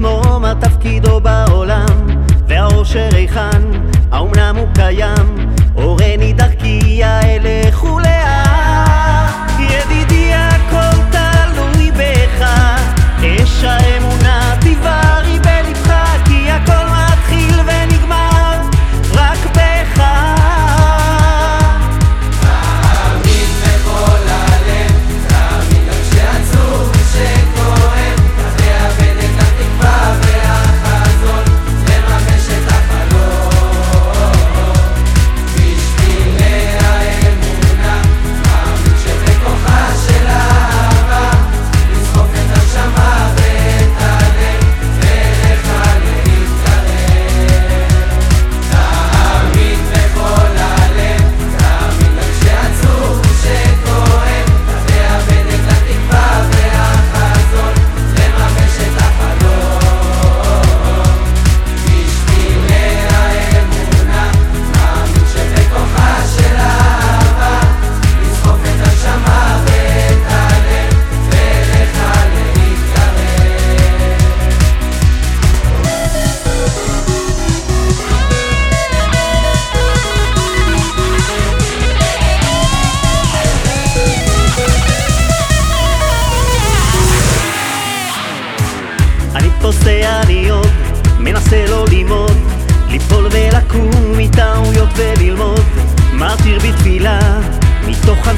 עצמו מה תפקידו בעולם והאושר היכן? האומנם הוא קיים? אורן ידע פוסע אני מנסה לא ללמוד, ליפול ולקום מטעויות וללמוד, מרטיר בתפילה, מתוך